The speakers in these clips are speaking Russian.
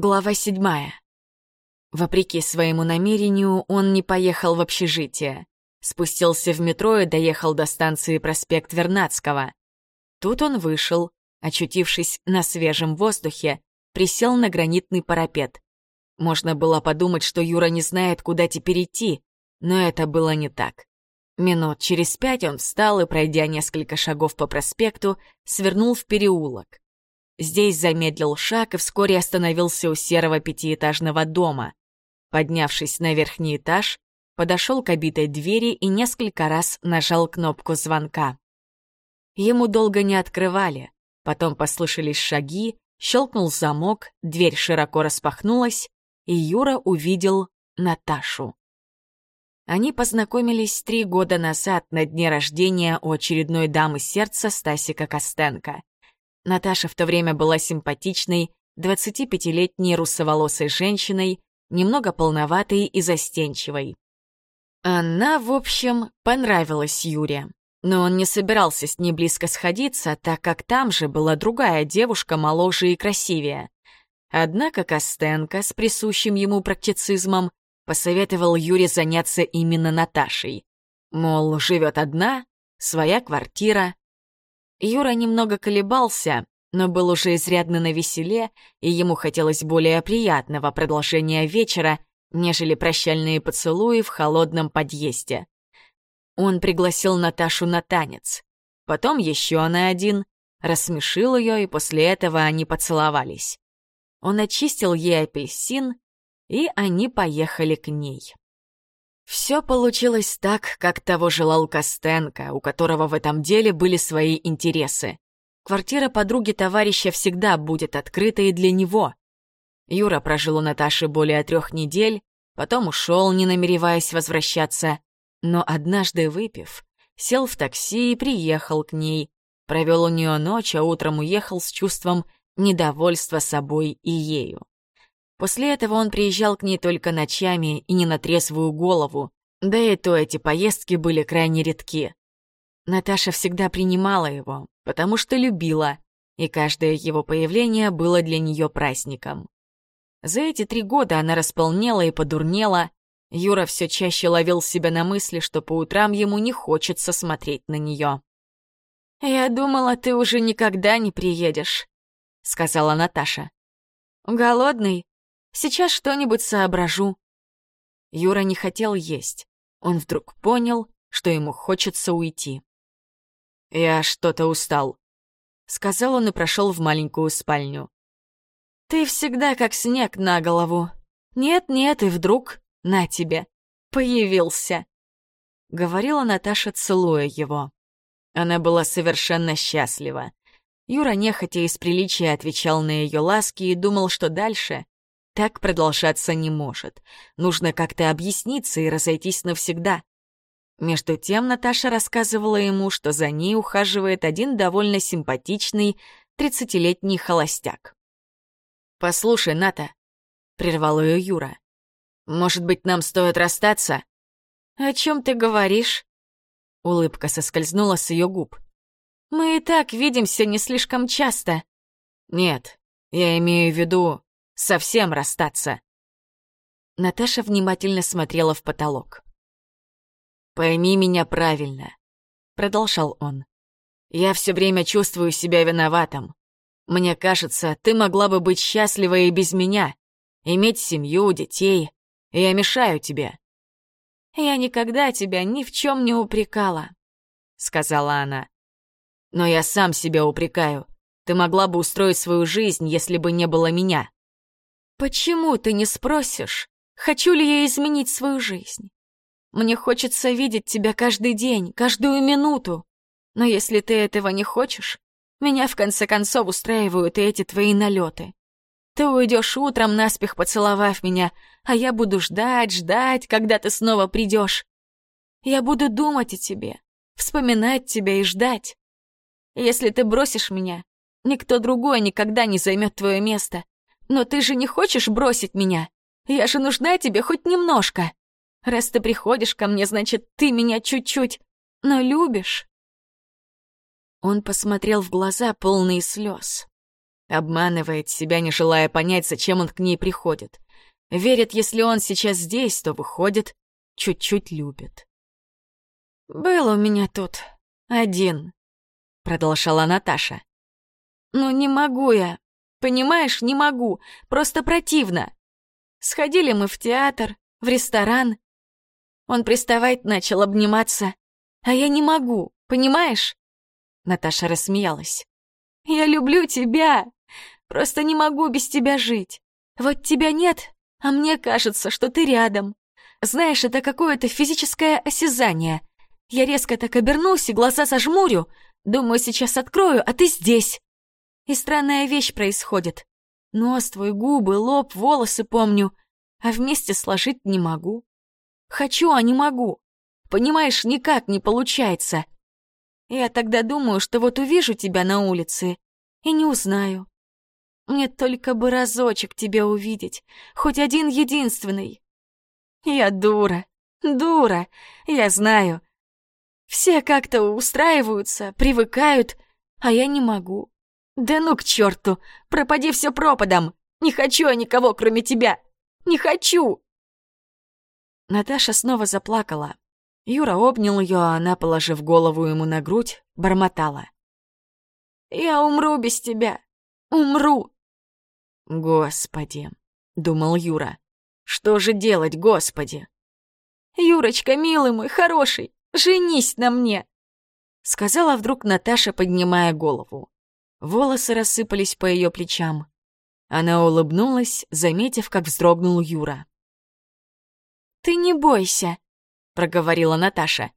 Глава седьмая. Вопреки своему намерению, он не поехал в общежитие. Спустился в метро и доехал до станции проспект Вернадского. Тут он вышел, очутившись на свежем воздухе, присел на гранитный парапет. Можно было подумать, что Юра не знает, куда теперь идти, но это было не так. Минут через пять он встал и, пройдя несколько шагов по проспекту, свернул в переулок. Здесь замедлил шаг и вскоре остановился у серого пятиэтажного дома. Поднявшись на верхний этаж, подошел к обитой двери и несколько раз нажал кнопку звонка. Ему долго не открывали, потом послышались шаги, щелкнул замок, дверь широко распахнулась, и Юра увидел Наташу. Они познакомились три года назад на дне рождения у очередной дамы сердца Стасика Костенко. Наташа в то время была симпатичной, 25-летней русоволосой женщиной, немного полноватой и застенчивой. Она, в общем, понравилась Юре. Но он не собирался с ней близко сходиться, так как там же была другая девушка, моложе и красивее. Однако Костенко с присущим ему практицизмом посоветовал Юре заняться именно Наташей. Мол, живет одна, своя квартира, Юра немного колебался, но был уже изрядно навеселе, и ему хотелось более приятного продолжения вечера, нежели прощальные поцелуи в холодном подъезде. Он пригласил Наташу на танец. Потом еще на один, рассмешил ее, и после этого они поцеловались. Он очистил ей апельсин, и они поехали к ней. Все получилось так, как того желал Костенко, у которого в этом деле были свои интересы. Квартира подруги товарища всегда будет открыта и для него. Юра прожил у Наташи более трех недель, потом ушел, не намереваясь возвращаться, но однажды выпив, сел в такси и приехал к ней, провел у нее ночь, а утром уехал с чувством недовольства собой и ею. После этого он приезжал к ней только ночами и не на трезвую голову, да и то эти поездки были крайне редки. Наташа всегда принимала его, потому что любила, и каждое его появление было для нее праздником. За эти три года она располнела и подурнела, Юра все чаще ловил себя на мысли, что по утрам ему не хочется смотреть на нее. «Я думала, ты уже никогда не приедешь», — сказала Наташа. «Голодный? Сейчас что-нибудь соображу». Юра не хотел есть. Он вдруг понял, что ему хочется уйти. «Я что-то устал», — сказал он и прошел в маленькую спальню. «Ты всегда как снег на голову. Нет-нет, и вдруг, на тебе, появился», — говорила Наташа, целуя его. Она была совершенно счастлива. Юра нехотя из приличия отвечал на ее ласки и думал, что дальше так продолжаться не может. Нужно как-то объясниться и разойтись навсегда. Между тем Наташа рассказывала ему, что за ней ухаживает один довольно симпатичный тридцатилетний холостяк. «Послушай, Ната», — прервал ее Юра, — «может быть, нам стоит расстаться?» «О чем ты говоришь?» Улыбка соскользнула с ее губ. «Мы и так видимся не слишком часто». «Нет, я имею в виду, совсем расстаться. Наташа внимательно смотрела в потолок. «Пойми меня правильно», — продолжал он. «Я все время чувствую себя виноватым. Мне кажется, ты могла бы быть счастлива и без меня, иметь семью, детей. Я мешаю тебе». «Я никогда тебя ни в чем не упрекала», — сказала она. «Но я сам себя упрекаю. Ты могла бы устроить свою жизнь, если бы не было меня». Почему ты не спросишь, хочу ли я изменить свою жизнь? Мне хочется видеть тебя каждый день, каждую минуту. Но если ты этого не хочешь, меня в конце концов устраивают и эти твои налеты. Ты уйдешь утром, наспех поцеловав меня, а я буду ждать, ждать, когда ты снова придешь. Я буду думать о тебе, вспоминать тебя и ждать. Если ты бросишь меня, никто другой никогда не займет твое место, но ты же не хочешь бросить меня? Я же нужна тебе хоть немножко. Раз ты приходишь ко мне, значит, ты меня чуть-чуть, но любишь. Он посмотрел в глаза, полные слез. Обманывает себя, не желая понять, зачем он к ней приходит. Верит, если он сейчас здесь, то выходит, чуть-чуть любит. «Был у меня тут один», — продолжала Наташа. «Ну не могу я, понимаешь, не могу, просто противно. Сходили мы в театр, в ресторан. Он приставать начал обниматься, а я не могу, понимаешь?» Наташа рассмеялась. «Я люблю тебя, просто не могу без тебя жить. Вот тебя нет, а мне кажется, что ты рядом. Знаешь, это какое-то физическое осязание. Я резко так обернусь и глаза сожмурю. Думаю, сейчас открою, а ты здесь. И странная вещь происходит. Нос твой, губы, лоб, волосы помню, а вместе сложить не могу. Хочу, а не могу. Понимаешь, никак не получается. Я тогда думаю, что вот увижу тебя на улице и не узнаю. Мне только бы разочек тебя увидеть, хоть один единственный. Я дура, дура, я знаю. Все как-то устраиваются, привыкают, а я не могу. Да ну к черту, пропади все пропадом. Не хочу я никого, кроме тебя. Не хочу. Наташа снова заплакала. Юра обнял ее, а она, положив голову ему на грудь, бормотала. «Я умру без тебя. Умру. «Господи!» — думал Юра. «Что же делать, Господи?» «Юрочка, милый мой, хороший, женись на мне!» Сказала вдруг Наташа, поднимая голову. Волосы рассыпались по ее плечам. Она улыбнулась, заметив, как вздрогнул Юра. «Ты не бойся», — проговорила Наташа.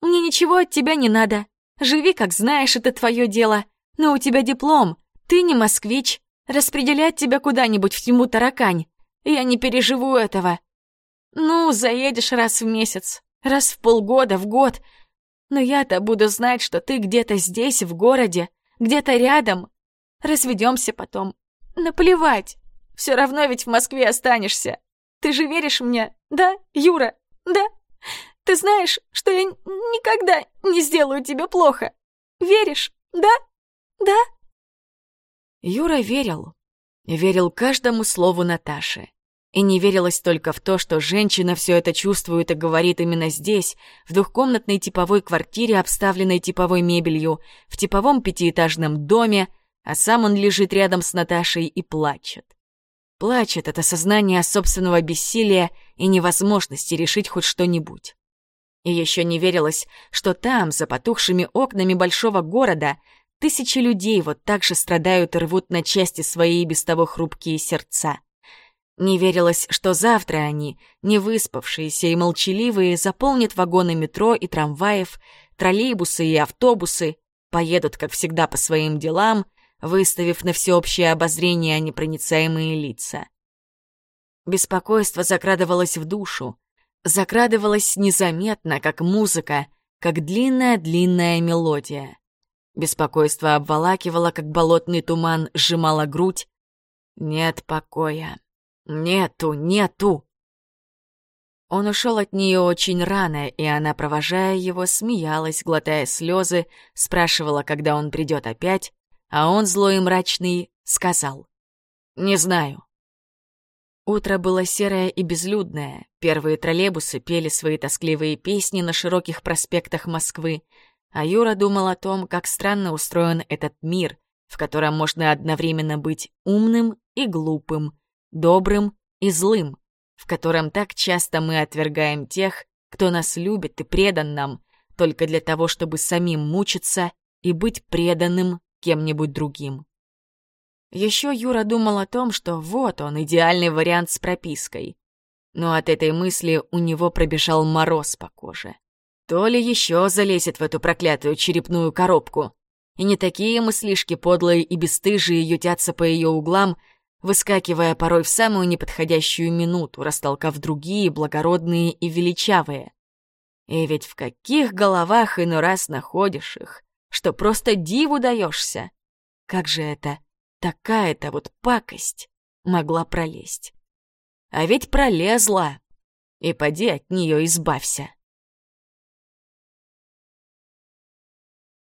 «Мне ничего от тебя не надо. Живи, как знаешь, это твое дело. Но у тебя диплом, ты не москвич, Распределять тебя куда-нибудь в тьму таракань. Я не переживу этого. Ну, заедешь раз в месяц, раз в полгода, в год. Но я-то буду знать, что ты где-то здесь, в городе, где-то рядом. Разведемся потом. Наплевать. Все равно ведь в Москве останешься. Ты же веришь мне, да, Юра? Да? Ты знаешь, что я никогда не сделаю тебе плохо. Веришь? Да? Да? Юра верил. Верил каждому слову Наташи. И не верилось только в то, что женщина все это чувствует и говорит именно здесь, в двухкомнатной типовой квартире, обставленной типовой мебелью, в типовом пятиэтажном доме, а сам он лежит рядом с Наташей и плачет. Плачет от осознания собственного бессилия и невозможности решить хоть что-нибудь. И еще не верилось, что там, за потухшими окнами большого города, Тысячи людей вот так же страдают и рвут на части свои без того хрупкие сердца. Не верилось, что завтра они, невыспавшиеся и молчаливые, заполнят вагоны метро и трамваев, троллейбусы и автобусы, поедут, как всегда, по своим делам, выставив на всеобщее обозрение непроницаемые лица. Беспокойство закрадывалось в душу, закрадывалось незаметно, как музыка, как длинная-длинная мелодия. Беспокойство обволакивало, как болотный туман, сжимало грудь. Нет покоя. Нету, нету. Он ушел от нее очень рано, и она, провожая его, смеялась, глотая слезы, спрашивала, когда он придет опять, а он, злой и мрачный, сказал «Не знаю». Утро было серое и безлюдное. Первые троллейбусы пели свои тоскливые песни на широких проспектах Москвы, а Юра думал о том, как странно устроен этот мир, в котором можно одновременно быть умным и глупым, добрым и злым, в котором так часто мы отвергаем тех, кто нас любит и предан нам, только для того, чтобы самим мучиться и быть преданным кем-нибудь другим. Еще Юра думал о том, что вот он, идеальный вариант с пропиской. Но от этой мысли у него пробежал мороз по коже. То ли еще залезет в эту проклятую черепную коробку. И не такие мыслишки подлые и бесстыжие ютятся по ее углам, выскакивая порой в самую неподходящую минуту, растолкав другие, благородные и величавые. И ведь в каких головах иной раз находишь их, что просто диву даешься. Как же это, такая-то вот пакость могла пролезть? А ведь пролезла, и поди от нее избавься.